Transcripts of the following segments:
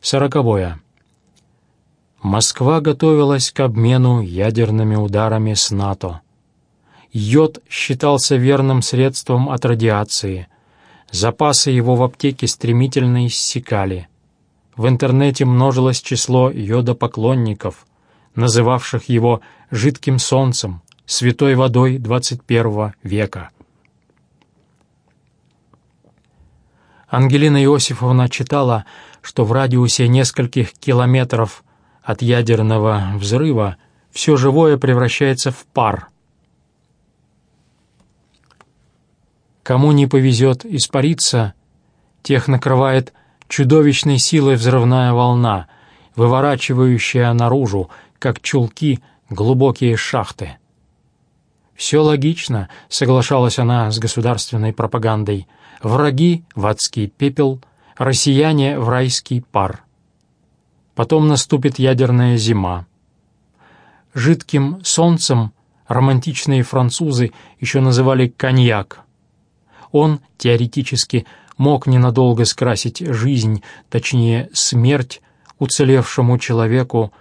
Сороковое. Москва готовилась к обмену ядерными ударами с НАТО. Йод считался верным средством от радиации. Запасы его в аптеке стремительно иссякали. В интернете множилось число йодопоклонников, называвших его «жидким солнцем», «святой водой XXI века». Ангелина Иосифовна читала, что в радиусе нескольких километров от ядерного взрыва все живое превращается в пар. Кому не повезет испариться, тех накрывает чудовищной силой взрывная волна, выворачивающая наружу, как чулки, глубокие шахты. «Все логично», — соглашалась она с государственной пропагандой — враги в адский пепел, россияне в райский пар. Потом наступит ядерная зима. Жидким солнцем романтичные французы еще называли коньяк. Он, теоретически, мог ненадолго скрасить жизнь, точнее, смерть уцелевшему человеку,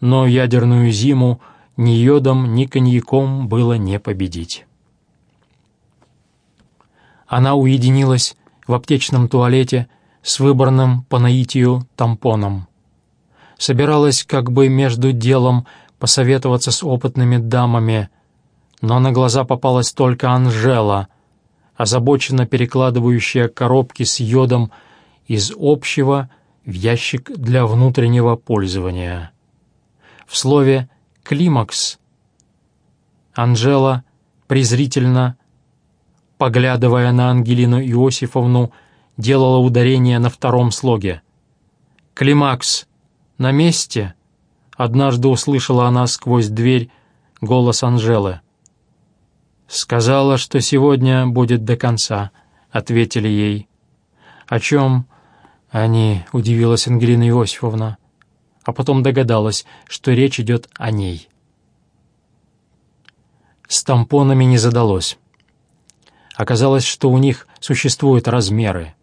но ядерную зиму ни йодом, ни коньяком было не победить. Она уединилась в аптечном туалете с выбранным по наитию тампоном. Собиралась как бы между делом посоветоваться с опытными дамами, но на глаза попалась только Анжела, озабоченно перекладывающая коробки с йодом из общего в ящик для внутреннего пользования. В слове «климакс» Анжела презрительно поглядывая на Ангелину Иосифовну, делала ударение на втором слоге. «Климакс! На месте!» Однажды услышала она сквозь дверь голос Анжелы. «Сказала, что сегодня будет до конца», — ответили ей. «О чем они?» — удивилась Ангелина Иосифовна, а потом догадалась, что речь идет о ней. С тампонами не задалось. Оказалось, что у них существуют размеры.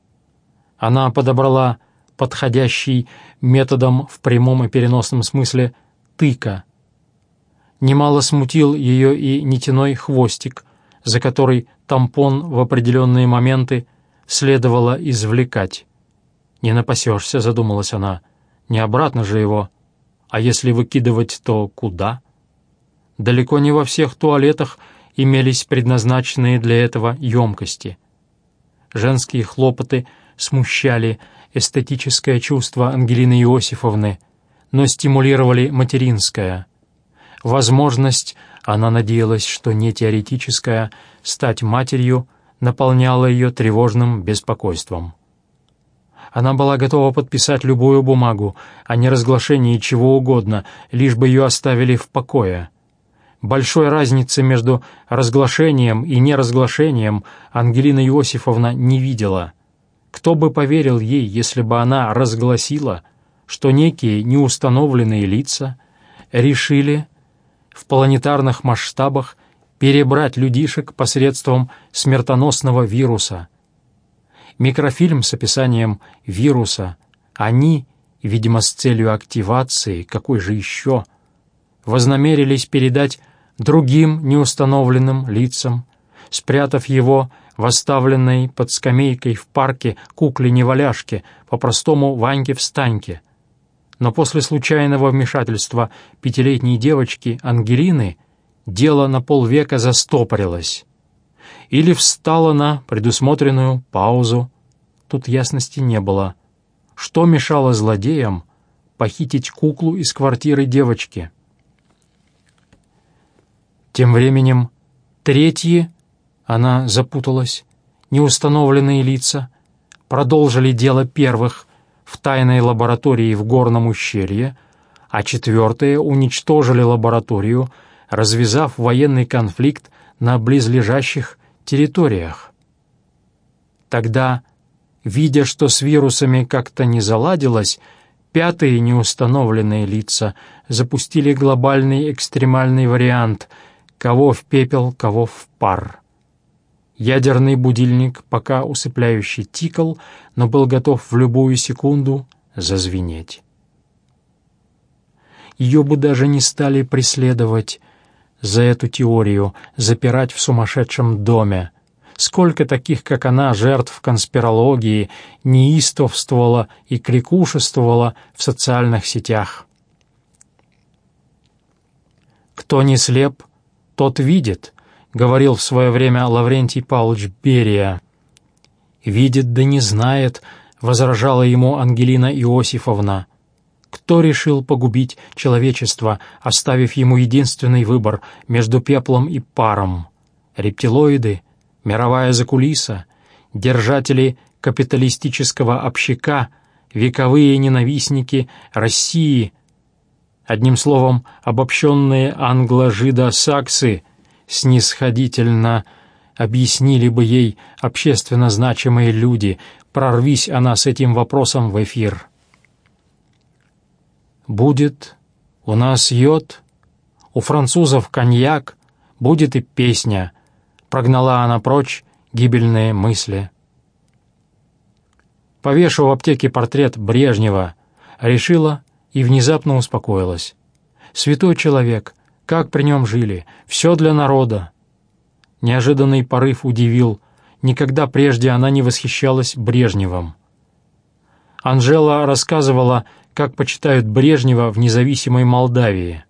Она подобрала подходящий методом в прямом и переносном смысле тыка. Немало смутил ее и нитяной хвостик, за который тампон в определенные моменты следовало извлекать. «Не напасешься», — задумалась она, — «не обратно же его. А если выкидывать, то куда?» Далеко не во всех туалетах имелись предназначенные для этого емкости. Женские хлопоты смущали эстетическое чувство Ангелины Иосифовны, но стимулировали материнское. Возможность, она надеялась, что не теоретическая, стать матерью наполняла ее тревожным беспокойством. Она была готова подписать любую бумагу о неразглашении чего угодно, лишь бы ее оставили в покое — Большой разницы между разглашением и неразглашением Ангелина Иосифовна не видела. Кто бы поверил ей, если бы она разгласила, что некие неустановленные лица решили в планетарных масштабах перебрать людишек посредством смертоносного вируса. Микрофильм с описанием вируса они, видимо, с целью активации, какой же еще, вознамерились передать другим неустановленным лицам, спрятав его в оставленной под скамейкой в парке кукле-неваляшке, по-простому Ваньке-встаньке. Но после случайного вмешательства пятилетней девочки Ангелины дело на полвека застопорилось. Или встало на предусмотренную паузу. Тут ясности не было. Что мешало злодеям похитить куклу из квартиры девочки? Тем временем третьи, она запуталась, неустановленные лица, продолжили дело первых в тайной лаборатории в горном ущелье, а четвертые уничтожили лабораторию, развязав военный конфликт на близлежащих территориях. Тогда, видя, что с вирусами как-то не заладилось, пятые неустановленные лица запустили глобальный экстремальный вариант — кого в пепел, кого в пар. Ядерный будильник, пока усыпляющий тикал, но был готов в любую секунду зазвенеть. Ее бы даже не стали преследовать за эту теорию, запирать в сумасшедшем доме. Сколько таких, как она, жертв конспирологии, неистовствовало и крикушествовало в социальных сетях. «Кто не слеп, тот видит», — говорил в свое время Лаврентий Павлович Берия. «Видит да не знает», — возражала ему Ангелина Иосифовна. Кто решил погубить человечество, оставив ему единственный выбор между пеплом и паром? Рептилоиды, мировая закулиса, держатели капиталистического общака, вековые ненавистники России, одним словом, обобщенные англо-жидо-саксы, снисходительно объяснили бы ей общественно значимые люди, прорвись она с этим вопросом в эфир. Будет у нас йод, у французов коньяк, будет и песня. Прогнала она прочь гибельные мысли. Повешу в аптеке портрет Брежнева. Решила и внезапно успокоилась. Святой человек, как при нем жили, все для народа. Неожиданный порыв удивил. Никогда прежде она не восхищалась Брежневым. Анжела рассказывала, как почитают Брежнева в независимой Молдавии.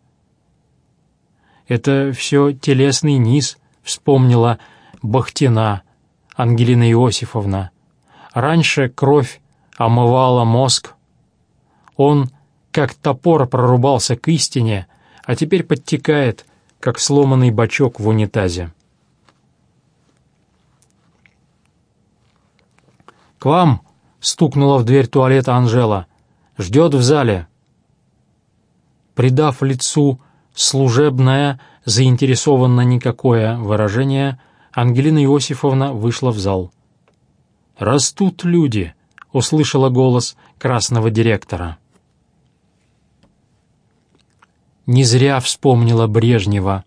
«Это все телесный низ», — вспомнила Бахтина Ангелина Иосифовна. «Раньше кровь омывала мозг. Он, как топор, прорубался к истине, а теперь подтекает, как сломанный бачок в унитазе». «К вам!» — стукнула в дверь туалета Анжела. Ждет в зале». Придав лицу служебное, заинтересованно никакое выражение, Ангелина Иосифовна вышла в зал. «Растут люди», — услышала голос красного директора. Не зря вспомнила Брежнева,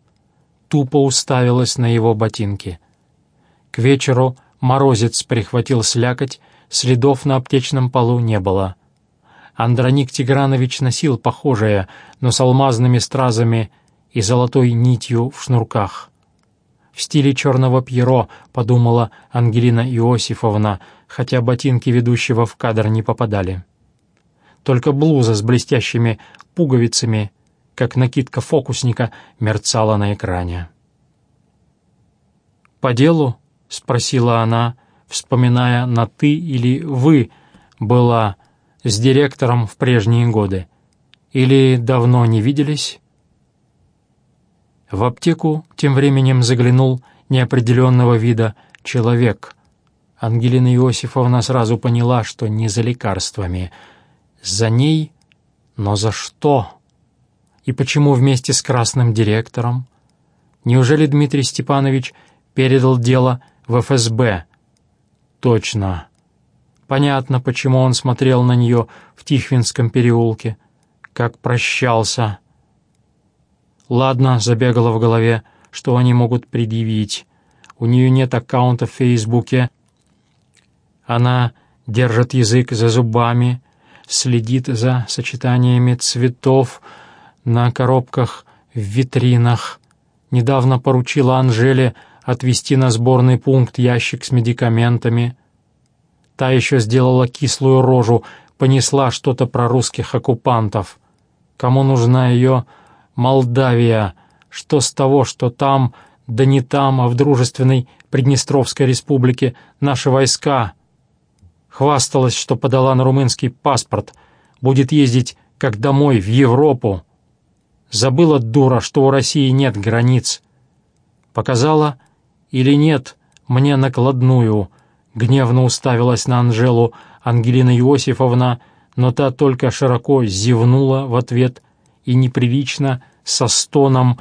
тупо уставилась на его ботинки. К вечеру морозец прихватил слякоть, следов на аптечном полу не было. Андроник Тигранович носил похожее, но с алмазными стразами и золотой нитью в шнурках. В стиле черного пьеро, подумала Ангелина Иосифовна, хотя ботинки ведущего в кадр не попадали. Только блуза с блестящими пуговицами, как накидка фокусника, мерцала на экране. «По делу?» — спросила она, вспоминая на «ты» или «вы» была с директором в прежние годы? Или давно не виделись?» В аптеку тем временем заглянул неопределенного вида человек. Ангелина Иосифовна сразу поняла, что не за лекарствами. За ней? Но за что? И почему вместе с красным директором? Неужели Дмитрий Степанович передал дело в ФСБ? Точно. Понятно, почему он смотрел на нее в Тихвинском переулке, как прощался. Ладно, забегало в голове, что они могут предъявить. У нее нет аккаунта в Фейсбуке. Она держит язык за зубами, следит за сочетаниями цветов на коробках в витринах. Недавно поручила Анжеле отвезти на сборный пункт ящик с медикаментами — Та еще сделала кислую рожу, понесла что-то про русских оккупантов. Кому нужна ее Молдавия? Что с того, что там, да не там, а в дружественной Приднестровской республике наши войска? Хвасталась, что подала на румынский паспорт, будет ездить как домой, в Европу. Забыла, дура, что у России нет границ. Показала или нет мне накладную — Гневно уставилась на Анжелу Ангелина Иосифовна, но та только широко зевнула в ответ и неприлично, со стоном,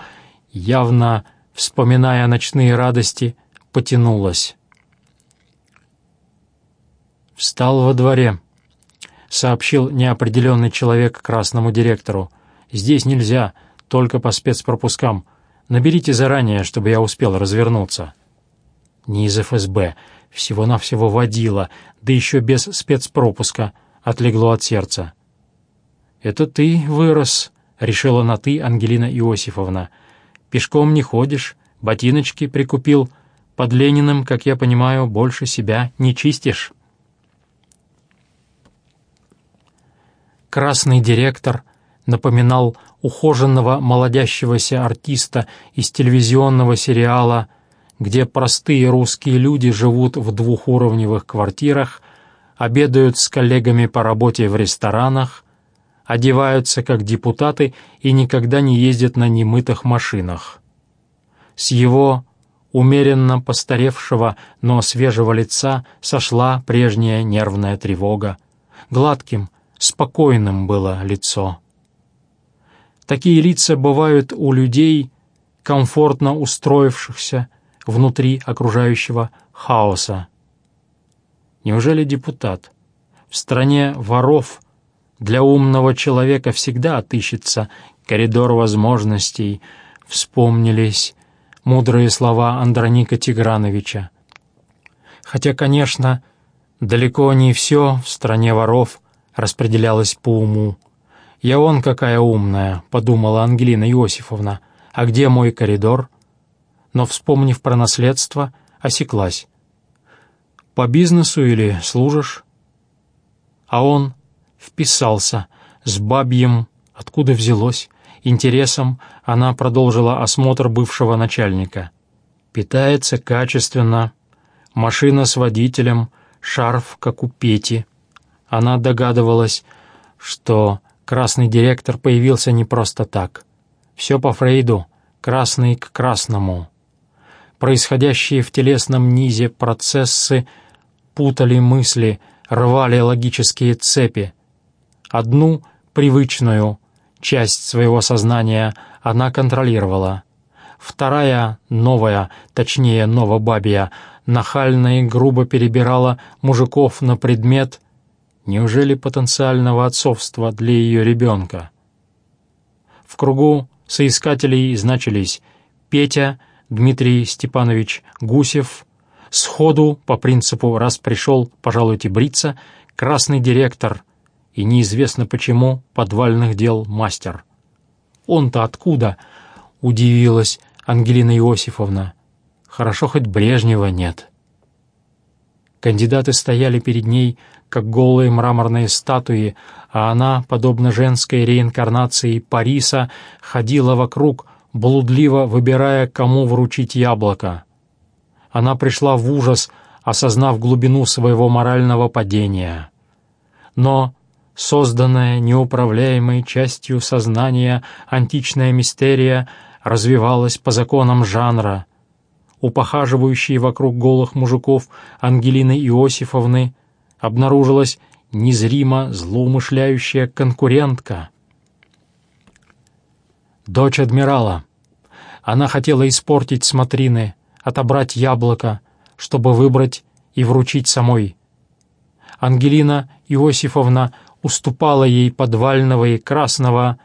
явно вспоминая ночные радости, потянулась. «Встал во дворе», — сообщил неопределенный человек красному директору. «Здесь нельзя, только по спецпропускам. Наберите заранее, чтобы я успел развернуться». «Не из ФСБ», всего-навсего водила, да еще без спецпропуска, отлегло от сердца. «Это ты вырос», — решила на «ты» Ангелина Иосифовна. «Пешком не ходишь, ботиночки прикупил. Под Лениным, как я понимаю, больше себя не чистишь». Красный директор напоминал ухоженного молодящегося артиста из телевизионного сериала, где простые русские люди живут в двухуровневых квартирах, обедают с коллегами по работе в ресторанах, одеваются как депутаты и никогда не ездят на немытых машинах. С его умеренно постаревшего, но свежего лица сошла прежняя нервная тревога. Гладким, спокойным было лицо. Такие лица бывают у людей, комфортно устроившихся внутри окружающего хаоса. Неужели депутат? В стране воров для умного человека всегда отыщется коридор возможностей, вспомнились мудрые слова Андроника Тиграновича. Хотя, конечно, далеко не все в стране воров распределялось по уму. «Я он какая умная», — подумала Ангелина Иосифовна. «А где мой коридор?» Но, вспомнив про наследство, осеклась. «По бизнесу или служишь?» А он вписался с бабьем, откуда взялось, интересом, она продолжила осмотр бывшего начальника. Питается качественно, машина с водителем, шарф, как у Пети. Она догадывалась, что красный директор появился не просто так. Все по Фрейду, красный к красному. Происходящие в телесном низе процессы путали мысли, рвали логические цепи. Одну, привычную, часть своего сознания она контролировала. Вторая, новая, точнее новобабья, нахально и грубо перебирала мужиков на предмет Неужели потенциального отцовства для ее ребенка? В кругу соискателей значились Петя, Дмитрий Степанович Гусев, сходу, по принципу «раз пришел, пожалуйте бриться», красный директор и неизвестно почему подвальных дел мастер. «Он-то откуда?» — удивилась Ангелина Иосифовна. «Хорошо, хоть Брежнева нет». Кандидаты стояли перед ней, как голые мраморные статуи, а она, подобно женской реинкарнации Париса, ходила вокруг, блудливо выбирая, кому вручить яблоко. Она пришла в ужас, осознав глубину своего морального падения. Но созданная неуправляемой частью сознания античная мистерия развивалась по законам жанра — у похаживающей вокруг голых мужиков Ангелины Иосифовны обнаружилась незримо злоумышляющая конкурентка. Дочь адмирала. Она хотела испортить смотрины, отобрать яблоко, чтобы выбрать и вручить самой. Ангелина Иосифовна уступала ей подвального и красного,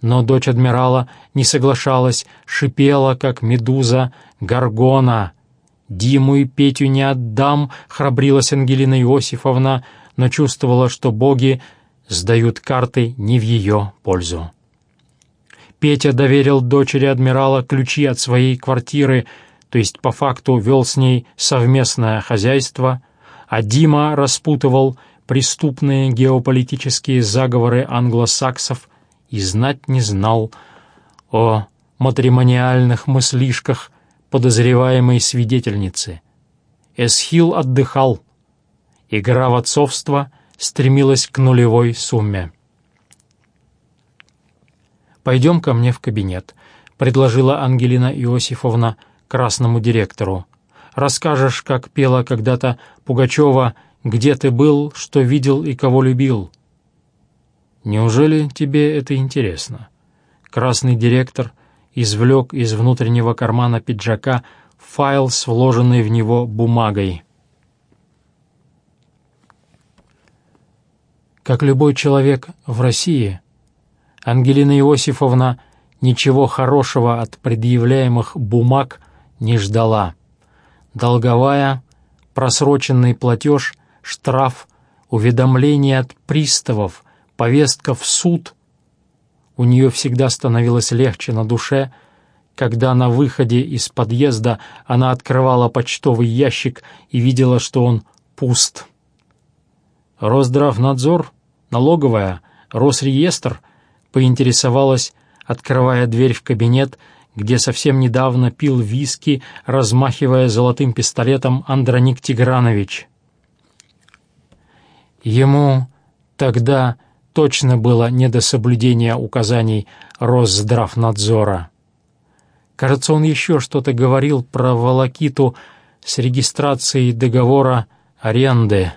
но дочь адмирала не соглашалась, шипела, как медуза, Гаргона. Диму и Петю не отдам, храбрилась Ангелина Иосифовна, но чувствовала, что боги сдают карты не в ее пользу. Петя доверил дочери адмирала ключи от своей квартиры, то есть по факту вел с ней совместное хозяйство, а Дима распутывал преступные геополитические заговоры англосаксов и знать не знал о матримониальных мыслишках подозреваемой свидетельницы. Эсхил отдыхал. Игра в отцовство стремилась к нулевой сумме. «Пойдем ко мне в кабинет», — предложила Ангелина Иосифовна красному директору. «Расскажешь, как пела когда-то Пугачева «Где ты был, что видел и кого любил?» «Неужели тебе это интересно?» Красный директор извлек из внутреннего кармана пиджака файл с вложенной в него бумагой. Как любой человек в России, Ангелина Иосифовна ничего хорошего от предъявляемых бумаг не ждала. Долговая, просроченный платеж, штраф, уведомление от приставов, повестка в суд. У нее всегда становилось легче на душе, когда на выходе из подъезда она открывала почтовый ящик и видела, что он пуст. Росздравнадзор, налоговая, Росреестр поинтересовалась, открывая дверь в кабинет, где совсем недавно пил виски, размахивая золотым пистолетом Андроник Тигранович. Ему тогда точно было не до соблюдения указаний Росздравнадзора. Кажется, он еще что-то говорил про волокиту с регистрацией договора аренды.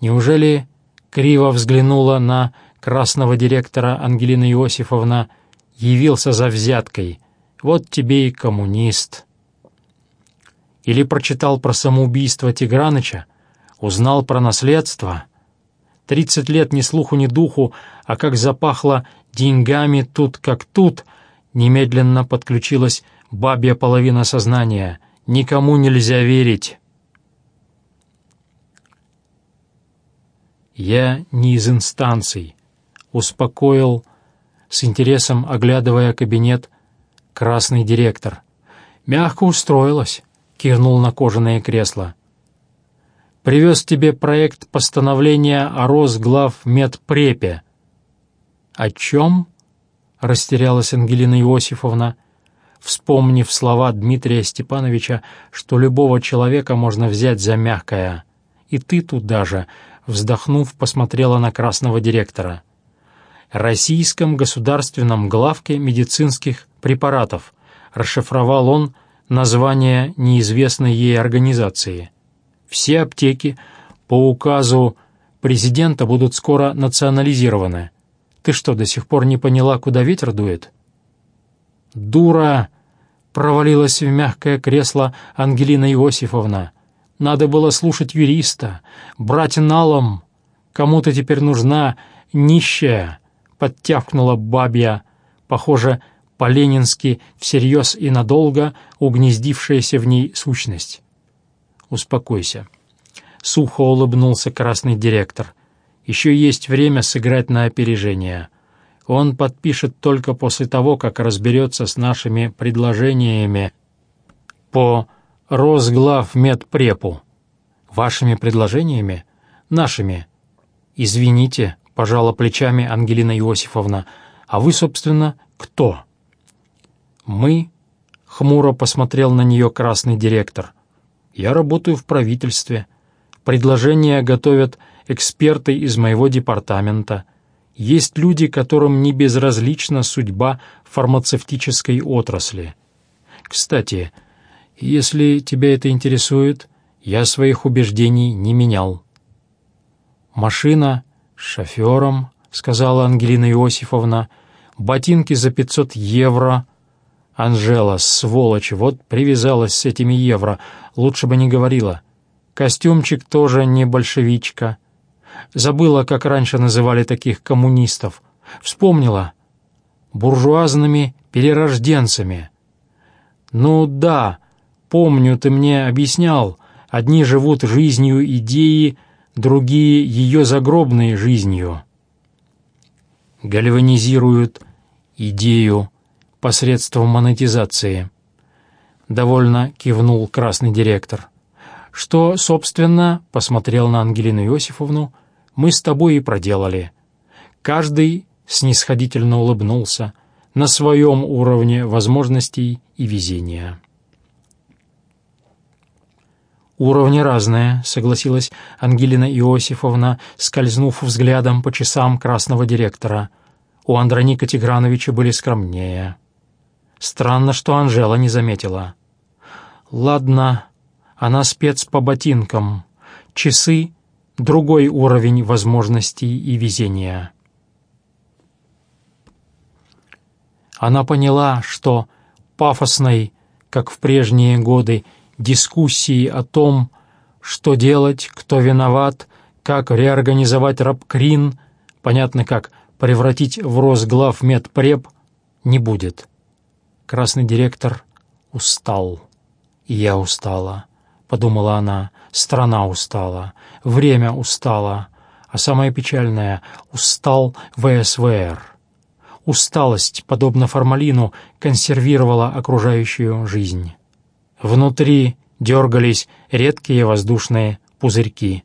Неужели криво взглянула на красного директора Ангелина Иосифовна, явился за взяткой. Вот тебе и коммунист. Или прочитал про самоубийство Тиграныча, узнал про наследство. Тридцать лет ни слуху, ни духу, а как запахло деньгами тут как тут, немедленно подключилась бабья половина сознания. Никому нельзя верить. Я не из инстанций, успокоил, с интересом оглядывая кабинет, красный директор. «Мягко устроилась», — кивнул на кожаное кресло. «Привез тебе проект постановления о Росглав медпрепе». «О чем?» — растерялась Ангелина Иосифовна, вспомнив слова Дмитрия Степановича, что любого человека можно взять за мягкое. «И ты тут даже», — вздохнув, посмотрела на красного директора. Российском государственном главке медицинских препаратов, расшифровал он название неизвестной ей организации. Все аптеки по указу президента будут скоро национализированы. Ты что, до сих пор не поняла, куда ветер дует? Дура! Провалилась в мягкое кресло Ангелина Иосифовна. Надо было слушать юриста, брать налом. Кому ты теперь нужна, нищая? подтявкнула бабья, похоже, по-ленински всерьез и надолго угнездившаяся в ней сущность. «Успокойся». Сухо улыбнулся красный директор. «Еще есть время сыграть на опережение. Он подпишет только после того, как разберется с нашими предложениями по Росглавмедпрепу. Вашими предложениями? Нашими. Извините, — пожала плечами Ангелина Иосифовна. «А вы, собственно, кто?» «Мы?» — хмуро посмотрел на нее красный директор. «Я работаю в правительстве. Предложения готовят эксперты из моего департамента. Есть люди, которым не безразлична судьба фармацевтической отрасли. Кстати, если тебя это интересует, я своих убеждений не менял. Машина «Шофером», — сказала Ангелина Иосифовна, — «ботинки за пятьсот евро». Анжела, сволочь, вот привязалась с этими евро, лучше бы не говорила. Костюмчик тоже не большевичка. Забыла, как раньше называли таких коммунистов. Вспомнила. Буржуазными перерожденцами. Ну да, помню, ты мне объяснял, одни живут жизнью идеи, другие — ее загробной жизнью. Гальванизируют идею посредством монетизации. Довольно кивнул красный директор. Что, собственно, посмотрел на Ангелину Иосифовну, мы с тобой и проделали. Каждый снисходительно улыбнулся на своем уровне возможностей и везения. «Уровни разные», — согласилась Ангелина Иосифовна, скользнув взглядом по часам красного директора. У Андроника Тиграновича были скромнее. Странно, что Анжела не заметила. «Ладно, она спец по ботинкам. Часы — другой уровень возможностей и везения». Она поняла, что пафосной, как в прежние годы, дискуссии о том, что делать, кто виноват, как реорганизовать рабкрин, понятно как превратить в Росглав медпреп, не будет. Красный директор устал. И я устала, подумала она, страна устала, время устала, а самое печальное — устал ВСВР. Усталость, подобно формалину, консервировала окружающую жизнь. Внутри дергались редкие воздушные пузырьки.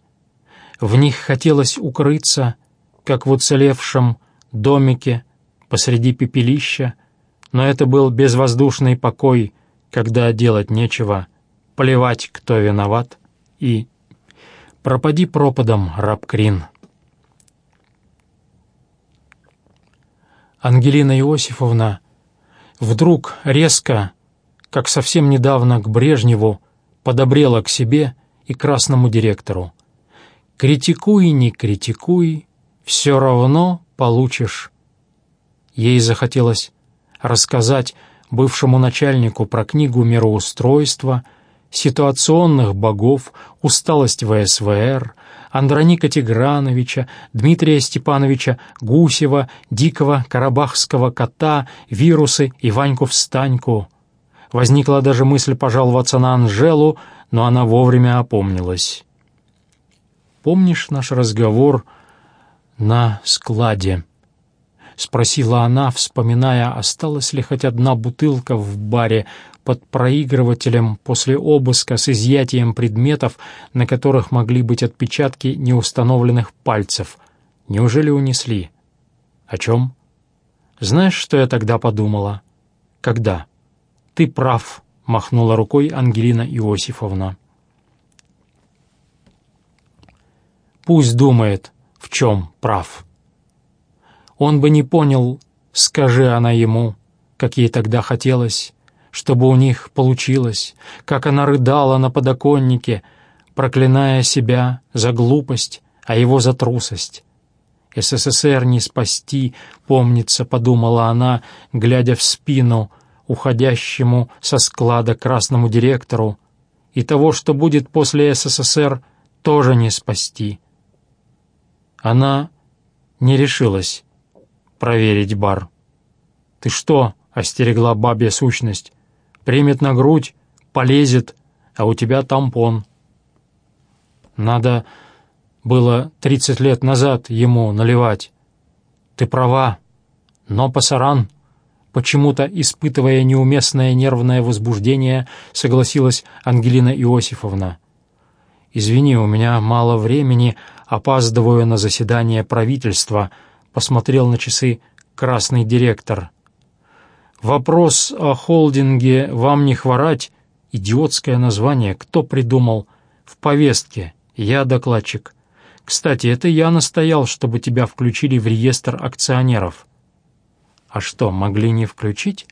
В них хотелось укрыться, как в уцелевшем домике посреди пепелища, но это был безвоздушный покой, когда делать нечего, плевать, кто виноват, и пропади пропадом, раб Крин. Ангелина Иосифовна вдруг резко, как совсем недавно к Брежневу, подобрела к себе и красному директору. «Критикуй, не критикуй, все равно получишь». Ей захотелось рассказать бывшему начальнику про книгу мироустройства, ситуационных богов, усталость ВСВР, Андроника Тиграновича, Дмитрия Степановича Гусева, Дикого Карабахского кота, вирусы и Ваньку-встаньку. Возникла даже мысль пожаловаться на Анжелу, но она вовремя опомнилась. «Помнишь наш разговор на складе?» — спросила она, вспоминая, осталась ли хоть одна бутылка в баре под проигрывателем после обыска с изъятием предметов, на которых могли быть отпечатки неустановленных пальцев. Неужели унесли? О чем? Знаешь, что я тогда подумала? Когда? Ты прав, махнула рукой Ангелина Иосифовна. Пусть думает, в чем прав. Он бы не понял, скажи она ему, как ей тогда хотелось, чтобы у них получилось, как она рыдала на подоконнике, проклиная себя за глупость, а его за трусость. СССР не спасти, помнится, подумала она, глядя в спину уходящему со склада красному директору, и того, что будет после СССР, тоже не спасти. Она не решилась проверить бар. «Ты что?» — остерегла бабья сущность. «Примет на грудь, полезет, а у тебя тампон». Надо было тридцать лет назад ему наливать. Ты права, но пасаран, почему-то испытывая неуместное нервное возбуждение, согласилась Ангелина Иосифовна. «Извини, у меня мало времени, опаздываю на заседание правительства», посмотрел на часы красный директор. «Вопрос о холдинге «Вам не хворать» — идиотское название. Кто придумал? В повестке. Я докладчик. Кстати, это я настоял, чтобы тебя включили в реестр акционеров». «А что, могли не включить?»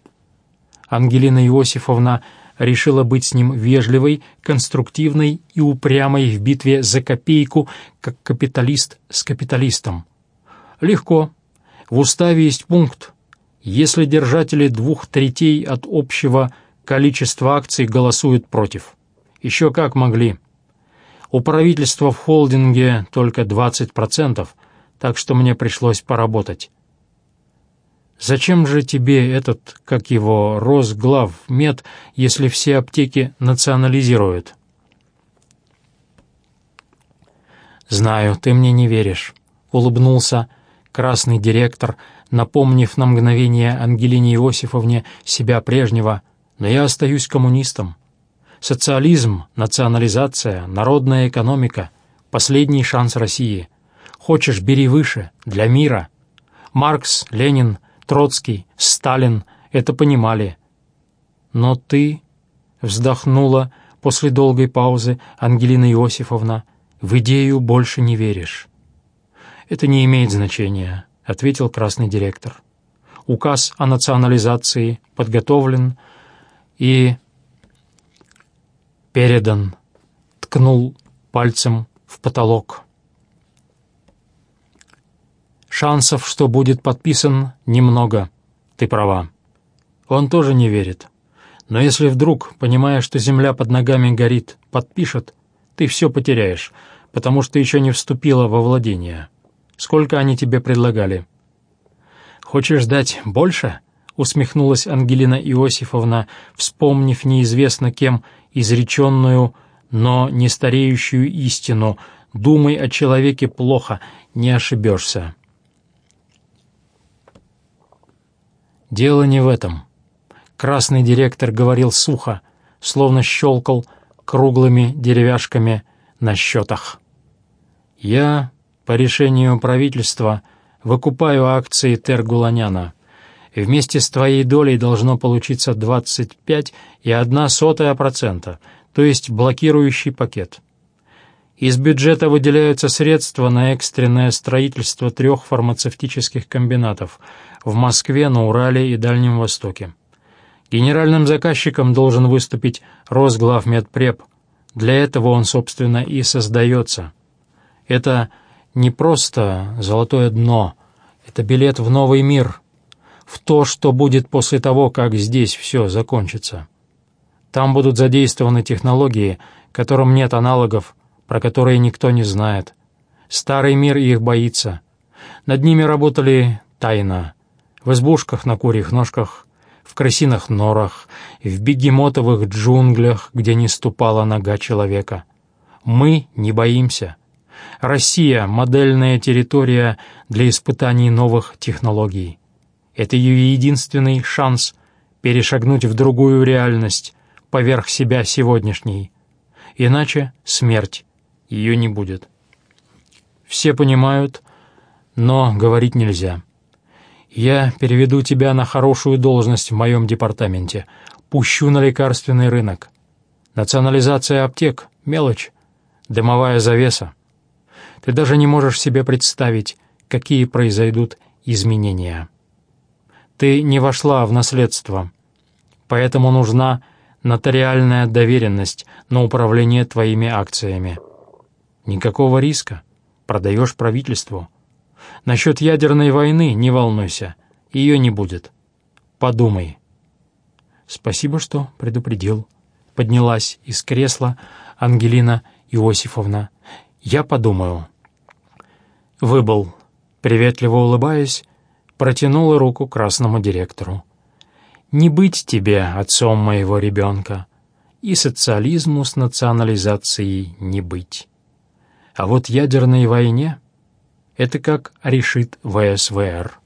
Ангелина Иосифовна решила быть с ним вежливой, конструктивной и упрямой в битве за копейку, как капиталист с капиталистом. Легко. В уставе есть пункт. Если держатели двух третей от общего количества акций голосуют против. Еще как могли. У правительства в холдинге только 20%, так что мне пришлось поработать. Зачем же тебе этот, как его, Росглавмед, если все аптеки национализируют? Знаю, ты мне не веришь, улыбнулся красный директор, напомнив на мгновение Ангелине Иосифовне себя прежнего, но я остаюсь коммунистом. Социализм, национализация, народная экономика — последний шанс России. Хочешь, бери выше, для мира. Маркс, Ленин, Троцкий, Сталин это понимали. Но ты, — вздохнула после долгой паузы Ангелина Иосифовна, — в идею больше не веришь. «Это не имеет значения», — ответил красный директор. «Указ о национализации подготовлен и передан», — ткнул пальцем в потолок. «Шансов, что будет подписан, немного. Ты права. Он тоже не верит. Но если вдруг, понимая, что земля под ногами горит, подпишет, ты все потеряешь, потому что еще не вступила во владение». Сколько они тебе предлагали?» «Хочешь дать больше?» — усмехнулась Ангелина Иосифовна, вспомнив неизвестно кем изреченную, но не стареющую истину Думай о человеке плохо, не ошибешься. Дело не в этом. Красный директор говорил сухо, словно щелкал круглыми деревяшками на счетах. Я, по решению правительства, выкупаю акции Тергуланяна. Вместе с твоей долей должно получиться 25 и одна сотая процента, то есть блокирующий пакет. Из бюджета выделяются средства на экстренное строительство трех фармацевтических комбинатов в Москве, на Урале и Дальнем Востоке. Генеральным заказчиком должен выступить Росглавмедпреп. Для этого он, собственно, и создается. Это не просто золотое дно, это билет в новый мир, в то, что будет после того, как здесь все закончится. Там будут задействованы технологии, которым нет аналогов, про которые никто не знает. Старый мир их боится. Над ними работали тайно, в избушках на курьих ножках, в крысиных норах, в бегемотовых джунглях, где не ступала нога человека. Мы не боимся. Россия — модельная территория для испытаний новых технологий. Это ее единственный шанс перешагнуть в другую реальность, поверх себя сегодняшней. Иначе смерть ее не будет. Все понимают, но говорить нельзя. Я переведу тебя на хорошую должность в моем департаменте, пущу на лекарственный рынок. Национализация аптек — мелочь, дымовая завеса. Ты даже не можешь себе представить, какие произойдут изменения. Ты не вошла в наследство, поэтому нужна нотариальная доверенность на управление твоими акциями. Никакого риска. Продаешь правительству. Насчет ядерной войны не волнуйся. Ее не будет. Подумай. Спасибо, что предупредил. Поднялась из кресла Ангелина Иосифовна. Я подумаю. Выбыл, приветливо улыбаясь, протянула руку красному директору. «Не быть тебе отцом моего ребенка, и социализму с национализацией не быть». А вот ядерной войне это как решит ВСВР.